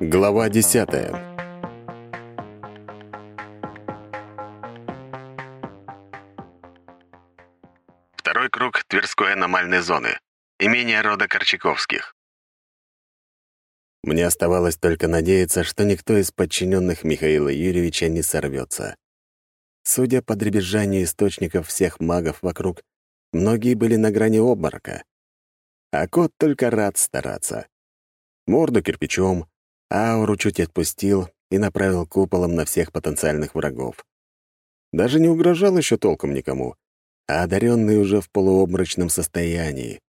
Глава десятая. Второй круг Тверской аномальной зоны. Имение рода Корчаковских. Мне оставалось только надеяться, что никто из подчиненных Михаила Юрьевича не сорвется. Судя по дребезжанию источников всех магов вокруг, многие были на грани обморока. А кот только рад стараться. Морду кирпичом, ауру чуть отпустил и направил куполом на всех потенциальных врагов. Даже не угрожал еще толком никому, а одаренный уже в полуобморочном состоянии.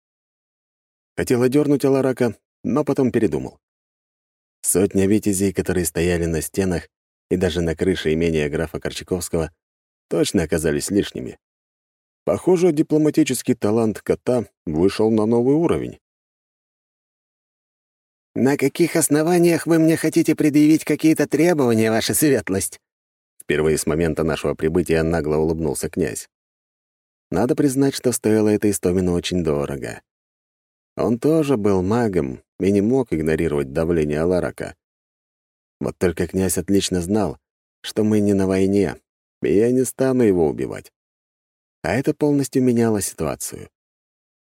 Хотел одернуть Аларака, но потом передумал. Сотня витязей, которые стояли на стенах и даже на крыше имения графа Корчаковского, точно оказались лишними. Похоже, дипломатический талант кота вышел на новый уровень. «На каких основаниях вы мне хотите предъявить какие-то требования, ваша светлость?» Впервые с момента нашего прибытия нагло улыбнулся князь. Надо признать, что стоило это Истомину очень дорого. Он тоже был магом и не мог игнорировать давление Аларака. Вот только князь отлично знал, что мы не на войне, и я не стану его убивать. А это полностью меняло ситуацию.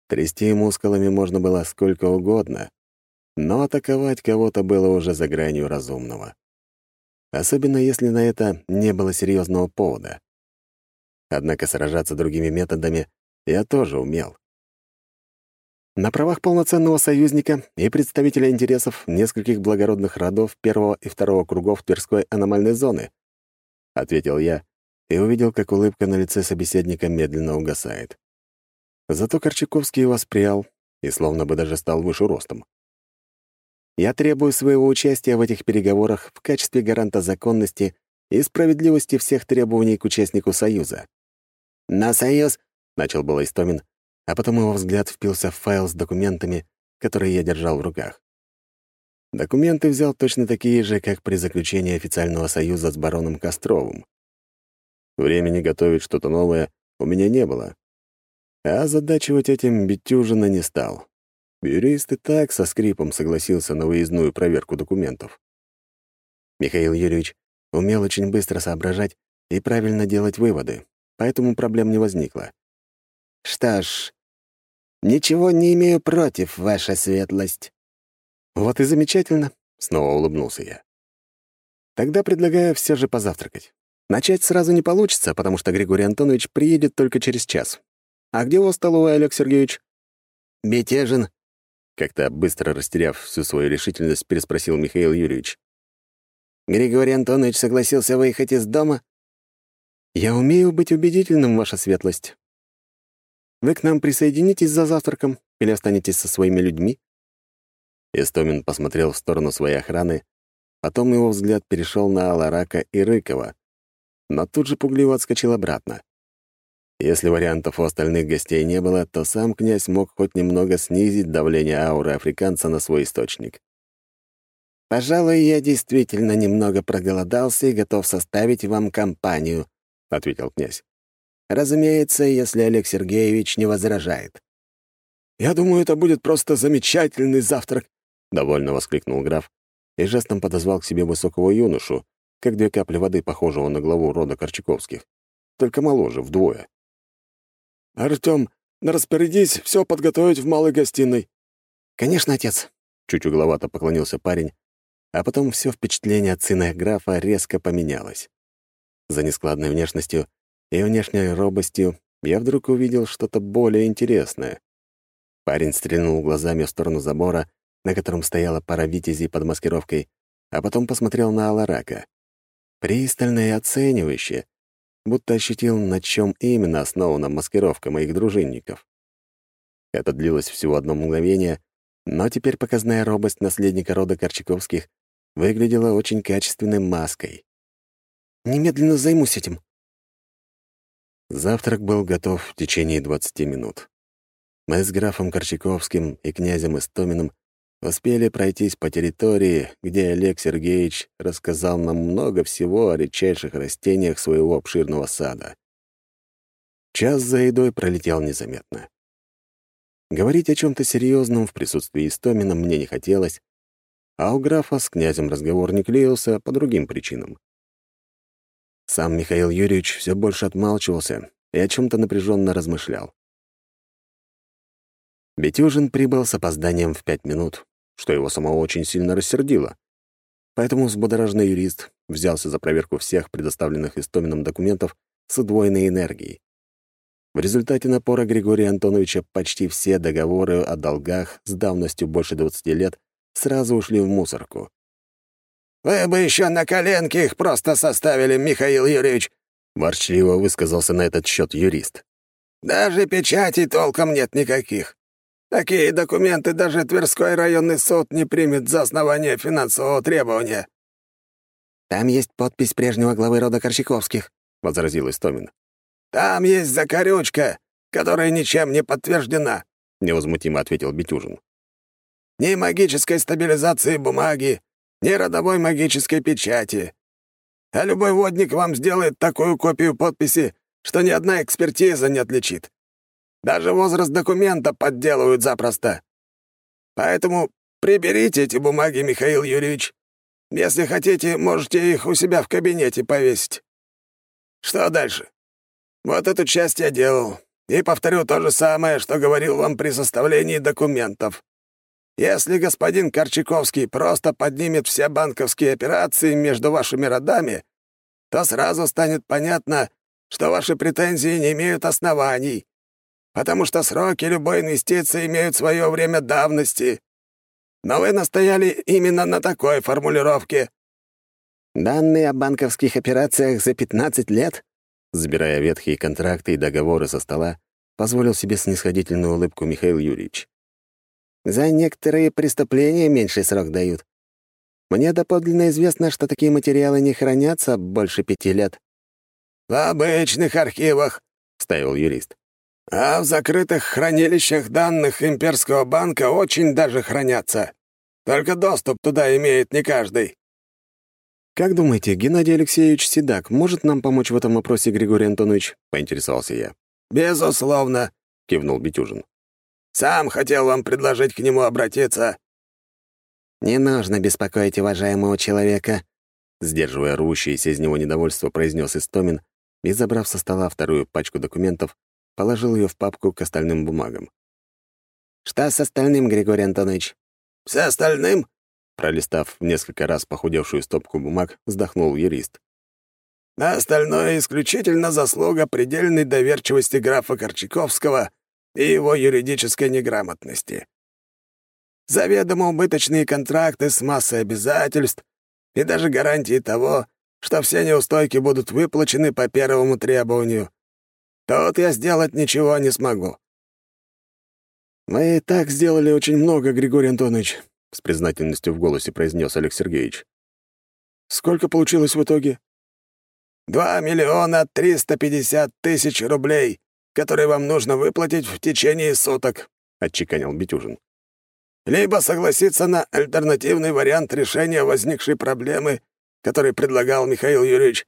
Трясти мускулами можно было сколько угодно, но атаковать кого-то было уже за гранью разумного. Особенно если на это не было серьезного повода. Однако сражаться другими методами я тоже умел. На правах полноценного союзника и представителя интересов нескольких благородных родов первого и второго кругов Тверской аномальной зоны, ответил я и увидел, как улыбка на лице собеседника медленно угасает. Зато Корчаковский воспрял и словно бы даже стал выше ростом. Я требую своего участия в этих переговорах в качестве гаранта законности и справедливости всех требований к участнику Союза. «На Союз!» — начал было Истомин, а потом его взгляд впился в файл с документами, которые я держал в руках. Документы взял точно такие же, как при заключении официального союза с бароном Костровым. Времени готовить что-то новое у меня не было. А задачивать этим Бетюжина не стал. Юрист и так со скрипом согласился на выездную проверку документов. Михаил Юрьевич умел очень быстро соображать и правильно делать выводы, поэтому проблем не возникло. «Что ж, ничего не имею против, ваша светлость». «Вот и замечательно», — снова улыбнулся я. «Тогда предлагаю все же позавтракать. Начать сразу не получится, потому что Григорий Антонович приедет только через час. А где у вас столовая, Олег Сергеевич?» «Мятежен», как-то быстро растеряв всю свою решительность, переспросил Михаил Юрьевич. «Григорий Антонович согласился выехать из дома?» «Я умею быть убедительным, ваша светлость. Вы к нам присоединитесь за завтраком или останетесь со своими людьми?» Истомин посмотрел в сторону своей охраны, потом его взгляд перешел на Аларака и Рыкова, но тут же пугливо отскочил обратно. Если вариантов у остальных гостей не было, то сам князь мог хоть немного снизить давление ауры африканца на свой источник. «Пожалуй, я действительно немного проголодался и готов составить вам компанию», — ответил князь. «Разумеется, если Олег Сергеевич не возражает». «Я думаю, это будет просто замечательный завтрак», — довольно воскликнул граф и жестом подозвал к себе высокого юношу, как две капли воды, похожего на главу рода Корчаковских, только моложе, вдвое. «Артём, распорядись все подготовить в малой гостиной». «Конечно, отец», — чуть угловато поклонился парень, а потом все впечатление от сына графа резко поменялось. За нескладной внешностью и внешней робостью я вдруг увидел что-то более интересное. Парень стрельнул глазами в сторону забора, на котором стояла пара витязей под маскировкой, а потом посмотрел на Аларака. Пристально и оценивающе, будто ощутил, на чем именно основана маскировка моих дружинников. Это длилось всего одно мгновение, но теперь показная робость наследника рода Корчаковских выглядела очень качественной маской. «Немедленно займусь этим». Завтрак был готов в течение 20 минут. Мы с графом Корчаковским и князем Истоминым успели пройтись по территории, где Олег Сергеевич рассказал нам много всего о редчайших растениях своего обширного сада. Час за едой пролетел незаметно. Говорить о чем-то серьезном в присутствии Истомина мне не хотелось, а у графа с князем разговор не клеился по другим причинам. Сам Михаил Юрьевич все больше отмалчивался и о чем то напряженно размышлял. Бетюжин прибыл с опозданием в пять минут, что его самого очень сильно рассердило. Поэтому взбудораженный юрист взялся за проверку всех предоставленных Истомином документов с удвоенной энергией. В результате напора Григория Антоновича почти все договоры о долгах с давностью больше 20 лет сразу ушли в мусорку. «Вы бы еще на коленке их просто составили, Михаил Юрьевич!» Ворчливо высказался на этот счет юрист. «Даже печатей толком нет никаких. Такие документы даже Тверской районный суд не примет за основание финансового требования». «Там есть подпись прежнего главы рода Корчаковских», — возразил Истомин. «Там есть закорючка, которая ничем не подтверждена», — невозмутимо ответил Бетюжин. «Ни магической стабилизации бумаги, ни родовой магической печати. А любой водник вам сделает такую копию подписи, что ни одна экспертиза не отличит. Даже возраст документа подделывают запросто. Поэтому приберите эти бумаги, Михаил Юрьевич. Если хотите, можете их у себя в кабинете повесить. Что дальше? Вот эту часть я делал. И повторю то же самое, что говорил вам при составлении документов. Если господин Корчаковский просто поднимет все банковские операции между вашими родами, то сразу станет понятно, что ваши претензии не имеют оснований, потому что сроки любой инвестиции имеют свое время давности. Но вы настояли именно на такой формулировке. «Данные о банковских операциях за 15 лет?» Забирая ветхие контракты и договоры со стола, позволил себе снисходительную улыбку Михаил Юрьевич. «За некоторые преступления меньший срок дают. Мне доподлинно известно, что такие материалы не хранятся больше пяти лет». «В обычных архивах», — ставил юрист. «А в закрытых хранилищах данных Имперского банка очень даже хранятся. Только доступ туда имеет не каждый». «Как думаете, Геннадий Алексеевич Седак может нам помочь в этом вопросе, Григорий Антонович?» — поинтересовался я. «Безусловно», — кивнул Бетюжин. «Сам хотел вам предложить к нему обратиться». «Не нужно беспокоить уважаемого человека», — сдерживая рвущееся из него недовольство, произнес Истомин и, забрав со стола вторую пачку документов, положил ее в папку к остальным бумагам. «Что с остальным, Григорий Антонович?» «С остальным?» Пролистав несколько раз похудевшую стопку бумаг, вздохнул юрист. «На остальное исключительно заслуга предельной доверчивости графа Корчаковского и его юридической неграмотности. Заведомо убыточные контракты с массой обязательств и даже гарантии того, что все неустойки будут выплачены по первому требованию. Тут я сделать ничего не смогу». «Мы и так сделали очень много, Григорий Антонович», — с признательностью в голосе произнес Олег Сергеевич. «Сколько получилось в итоге?» «Два миллиона триста пятьдесят тысяч рублей, которые вам нужно выплатить в течение суток», — отчеканил Бетюжин. «Либо согласиться на альтернативный вариант решения возникшей проблемы, который предлагал Михаил Юрьевич».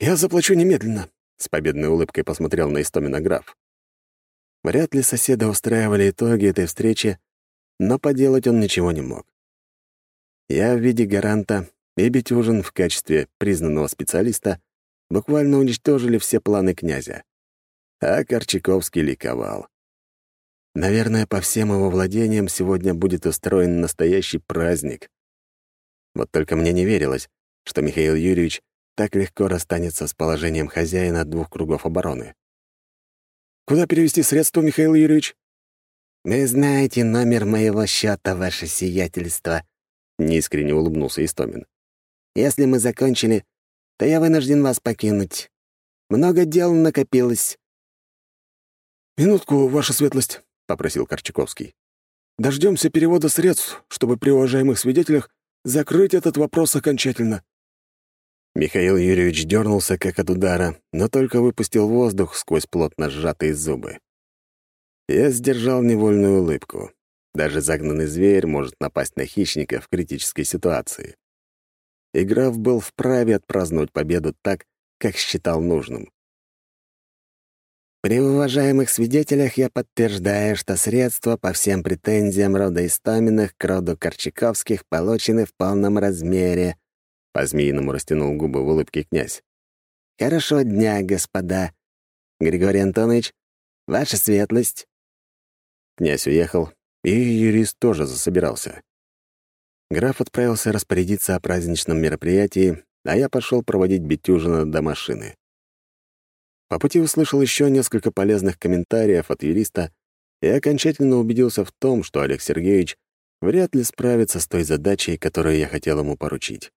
«Я заплачу немедленно», — с победной улыбкой посмотрел на Истомина граф. Вряд ли соседа устраивали итоги этой встречи, но поделать он ничего не мог. Я в виде гаранта и Бетюжин в качестве признанного специалиста буквально уничтожили все планы князя. А Корчаковский ликовал. Наверное, по всем его владениям сегодня будет устроен настоящий праздник. Вот только мне не верилось, что Михаил Юрьевич так легко расстанется с положением хозяина двух кругов обороны. «Куда перевести средства, Михаил Юрьевич?» «Вы знаете номер моего счета, ваше сиятельство», — неискренне улыбнулся Истомин. «Если мы закончили, то я вынужден вас покинуть. Много дел накопилось». «Минутку, ваша светлость», — попросил Корчаковский. Дождемся перевода средств, чтобы при уважаемых свидетелях закрыть этот вопрос окончательно». Михаил Юрьевич дернулся, как от удара, но только выпустил воздух сквозь плотно сжатые зубы. Я сдержал невольную улыбку. Даже загнанный зверь может напасть на хищника в критической ситуации. И граф был вправе отпраздновать победу так, как считал нужным. При уважаемых свидетелях я подтверждаю, что средства по всем претензиям рода Истоминых к роду Корчаковских получены в полном размере. По-змеиному растянул губы в улыбке князь. Хорошо дня, господа. Григорий Антонович, ваша светлость. Князь уехал, и юрист тоже засобирался. Граф отправился распорядиться о праздничном мероприятии, а я пошел проводить Бетюжина до машины. По пути услышал еще несколько полезных комментариев от юриста и окончательно убедился в том, что Олег Сергеевич вряд ли справится с той задачей, которую я хотел ему поручить.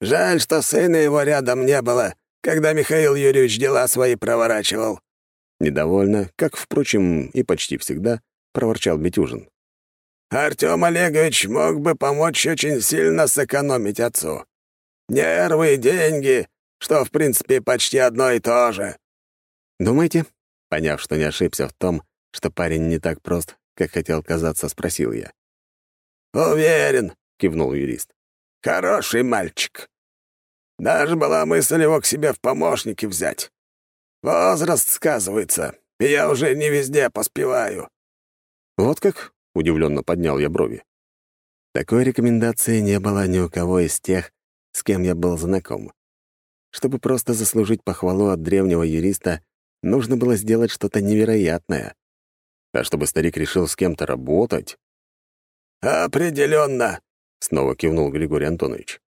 «Жаль, что сына его рядом не было, когда Михаил Юрьевич дела свои проворачивал». Недовольно, как, впрочем, и почти всегда, проворчал Бетюжин. «Артём Олегович мог бы помочь очень сильно сэкономить отцу. Нервы и деньги что, в принципе, почти одно и то же». «Думаете?» Поняв, что не ошибся в том, что парень не так прост, как хотел казаться, спросил я. «Уверен», — кивнул юрист. «Хороший мальчик. Даже была мысль его к себе в помощники взять. Возраст сказывается, и я уже не везде поспеваю». «Вот как?» — удивленно поднял я брови. Такой рекомендации не было ни у кого из тех, с кем я был знаком. Чтобы просто заслужить похвалу от древнего юриста, нужно было сделать что-то невероятное. А чтобы старик решил с кем-то работать... «Определенно», — снова кивнул Григорий Антонович.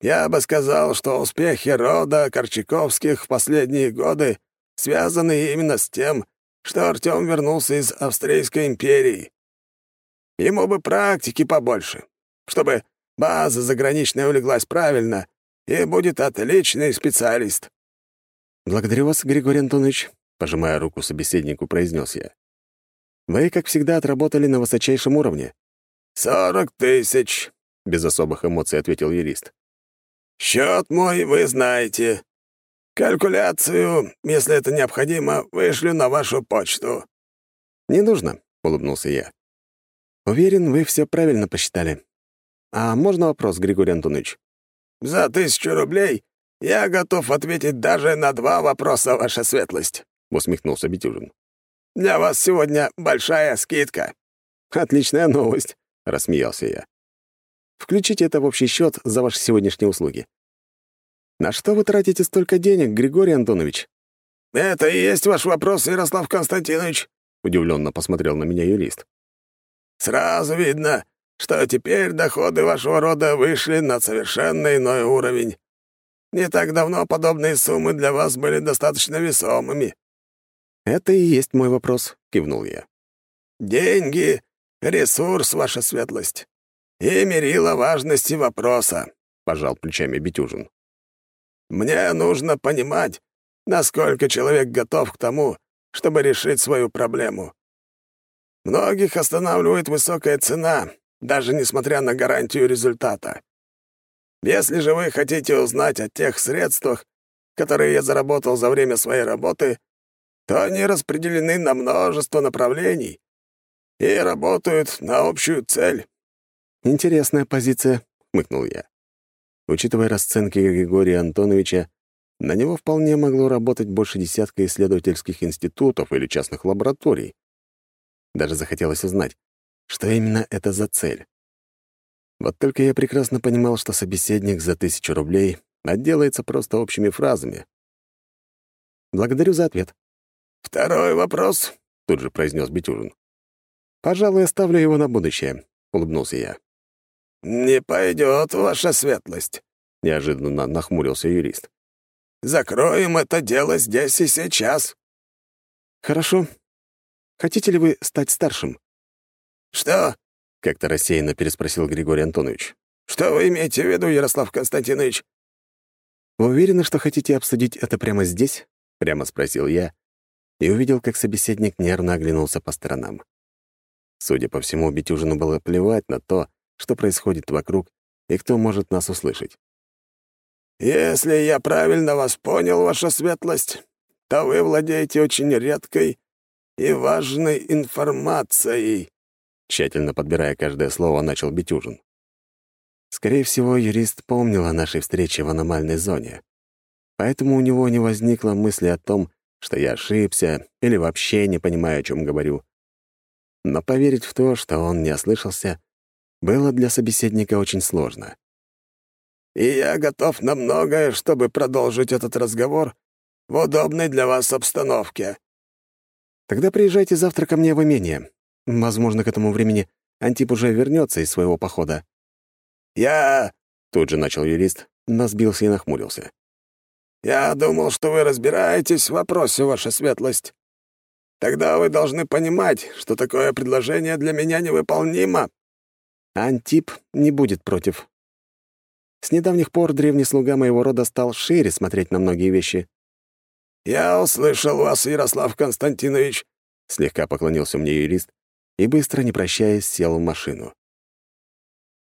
«Я бы сказал, что успехи рода Корчаковских в последние годы связаны именно с тем, что Артём вернулся из Австрийской империи. Ему бы практики побольше, чтобы база заграничная улеглась правильно, и будет отличный специалист». «Благодарю вас, Григорий Антонович», — пожимая руку собеседнику, произнес я. «Вы, как всегда, отработали на высочайшем уровне». «Сорок тысяч», — без особых эмоций ответил юрист. «Счет мой вы знаете. Калькуляцию, если это необходимо, вышлю на вашу почту». «Не нужно», — улыбнулся я. «Уверен, вы все правильно посчитали. А можно вопрос, Григорий Антонович?» За тысячу рублей я готов ответить даже на два вопроса, ваша светлость», — усмехнулся Бетюжин. «Для вас сегодня большая скидка». «Отличная новость», — рассмеялся я. «Включите это в общий счет за ваши сегодняшние услуги». «На что вы тратите столько денег, Григорий Антонович?» «Это и есть ваш вопрос, Ярослав Константинович», — удивленно посмотрел на меня юрист. «Сразу видно, что теперь доходы вашего рода вышли на совершенно иной уровень. Не так давно подобные суммы для вас были достаточно весомыми». «Это и есть мой вопрос», — кивнул я. «Деньги — ресурс, ваша светлость, и мерила важности вопроса», — пожал плечами Бетюжин. «Мне нужно понимать, насколько человек готов к тому, чтобы решить свою проблему. Многих останавливает высокая цена, даже несмотря на гарантию результата. Если же вы хотите узнать о тех средствах, которые я заработал за время своей работы, то они распределены на множество направлений и работают на общую цель». «Интересная позиция», — хмыкнул я. Учитывая расценки Григория Антоновича, на него вполне могло работать больше десятка исследовательских институтов или частных лабораторий. Даже захотелось узнать, что именно это за цель. Вот только я прекрасно понимал, что собеседник за тысячу рублей отделается просто общими фразами. Благодарю за ответ. «Второй вопрос», — тут же произнес Бетюжин. «Пожалуй, оставлю его на будущее», — улыбнулся я. «Не пойдет, ваша светлость», — неожиданно нахмурился юрист. «Закроем это дело здесь и сейчас». «Хорошо. Хотите ли вы стать старшим?» «Что?» — как-то рассеянно переспросил Григорий Антонович. «Что вы имеете в виду, Ярослав Константинович?» «Вы уверены, что хотите обсудить это прямо здесь?» — прямо спросил я и увидел, как собеседник нервно оглянулся по сторонам. Судя по всему, Бетюжину было плевать на то, что происходит вокруг и кто может нас услышать. «Если я правильно вас понял, ваша светлость, то вы владеете очень редкой и важной информацией», Тщательно подбирая каждое слово, начал Бетюжин. Скорее всего, юрист помнил о нашей встрече в аномальной зоне. Поэтому у него не возникло мысли о том, что я ошибся или вообще не понимаю, о чем говорю. Но поверить в то, что он не ослышался, было для собеседника очень сложно. «И я готов на многое, чтобы продолжить этот разговор в удобной для вас обстановке». «Тогда приезжайте завтра ко мне в имение. Возможно, к этому времени Антип уже вернется из своего похода». «Я...» — тут же начал юрист, но сбился и нахмурился. «Я думал, что вы разбираетесь в вопросе, ваша светлость. Тогда вы должны понимать, что такое предложение для меня невыполнимо». Антип не будет против. С недавних пор древний слуга моего рода стал шире смотреть на многие вещи. «Я услышал вас, Ярослав Константинович», — слегка поклонился мне юрист и, быстро не прощаясь, сел в машину.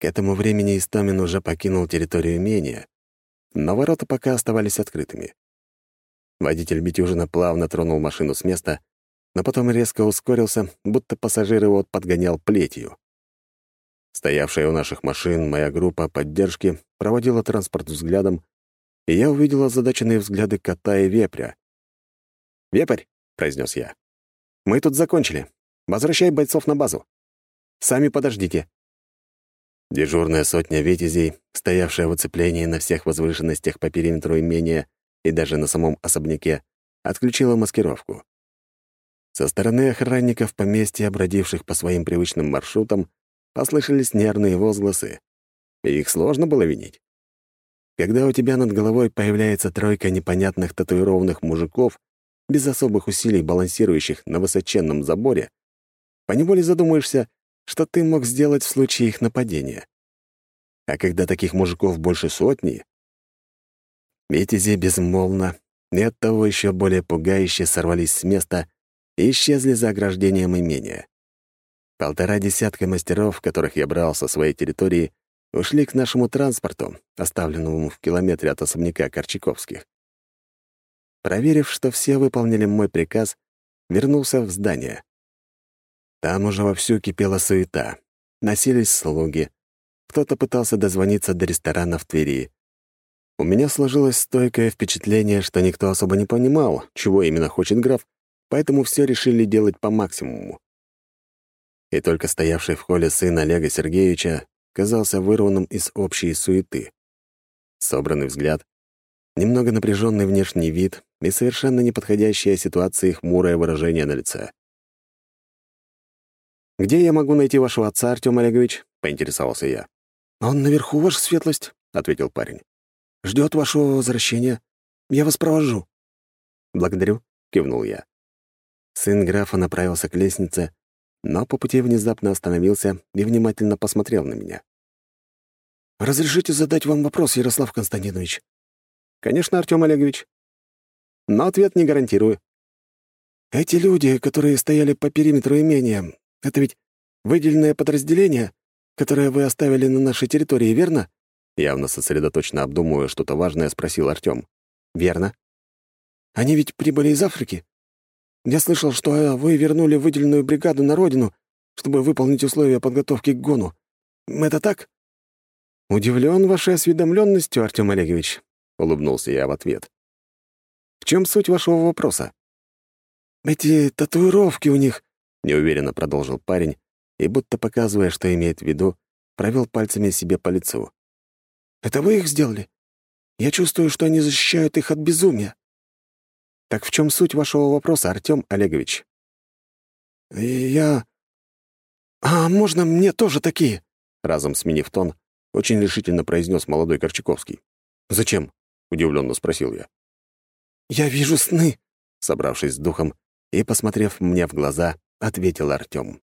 К этому времени Истомин уже покинул территорию имения, но ворота пока оставались открытыми. Водитель Бетюжина плавно тронул машину с места, но потом резко ускорился, будто пассажир его подгонял плетью. Стоявшая у наших машин моя группа поддержки проводила транспорт взглядом, и я увидел озадаченные взгляды кота и вепря. «Вепрь», — произнес я, — «мы тут закончили. Возвращай бойцов на базу. Сами подождите». Дежурная сотня витязей, стоявшая в оцеплении на всех возвышенностях по периметру имения и даже на самом особняке, отключила маскировку. Со стороны охранников поместья, бродивших по своим привычным маршрутам, послышались нервные возгласы. И их сложно было винить. Когда у тебя над головой появляется тройка непонятных татуированных мужиков, без особых усилий балансирующих на высоченном заборе, поневоле задумаешься, что ты мог сделать в случае их нападения. А когда таких мужиков больше сотни... Витязи безмолвно и оттого еще более пугающе сорвались с места и исчезли за ограждением имения. Полтора десятка мастеров, которых я брал со своей территории, ушли к нашему транспорту, оставленному в километре от особняка Корчаковских. Проверив, что все выполнили мой приказ, вернулся в здание. Там уже вовсю кипела суета. Носились слуги. Кто-то пытался дозвониться до ресторана в Твери. У меня сложилось стойкое впечатление, что никто особо не понимал, чего именно хочет граф, поэтому все решили делать по максимуму. И только стоявший в холле сын Олега Сергеевича казался вырванным из общей суеты. Собранный взгляд, немного напряженный внешний вид и совершенно неподходящая ситуации хмурое выражение на лице. «Где я могу найти вашего отца, Артем Олегович?» — поинтересовался я. «Он наверху, ваша светлость», — ответил парень. Ждет вашего возвращения. Я вас провожу». «Благодарю», — кивнул я. Сын графа направился к лестнице, но по пути внезапно остановился и внимательно посмотрел на меня. «Разрешите задать вам вопрос, Ярослав Константинович?» «Конечно, Артем Олегович. Но ответ не гарантирую». «Эти люди, которые стояли по периметру имения, это ведь выделенное подразделение, которое вы оставили на нашей территории, верно?» Явно сосредоточенно обдумывая что-то важное, спросил Артем. «Верно». «Они ведь прибыли из Африки? Я слышал, что э, вы вернули выделенную бригаду на родину, чтобы выполнить условия подготовки к гону. Это так?» «Удивлен вашей осведомленностью, Артем Олегович», — улыбнулся я в ответ. «В чем суть вашего вопроса?» «Эти татуировки у них», — неуверенно продолжил парень, и, будто показывая, что имеет в виду, провел пальцами себе по лицу. «Это вы их сделали? Я чувствую, что они защищают их от безумия». Так в чем суть вашего вопроса, Артем Олегович? Я... А можно мне тоже такие? Разом сменив тон, очень решительно произнес молодой Корчаковский. «Зачем?» — удивленно спросил я. «Я вижу сны», — собравшись с духом и, посмотрев мне в глаза, ответил Артем.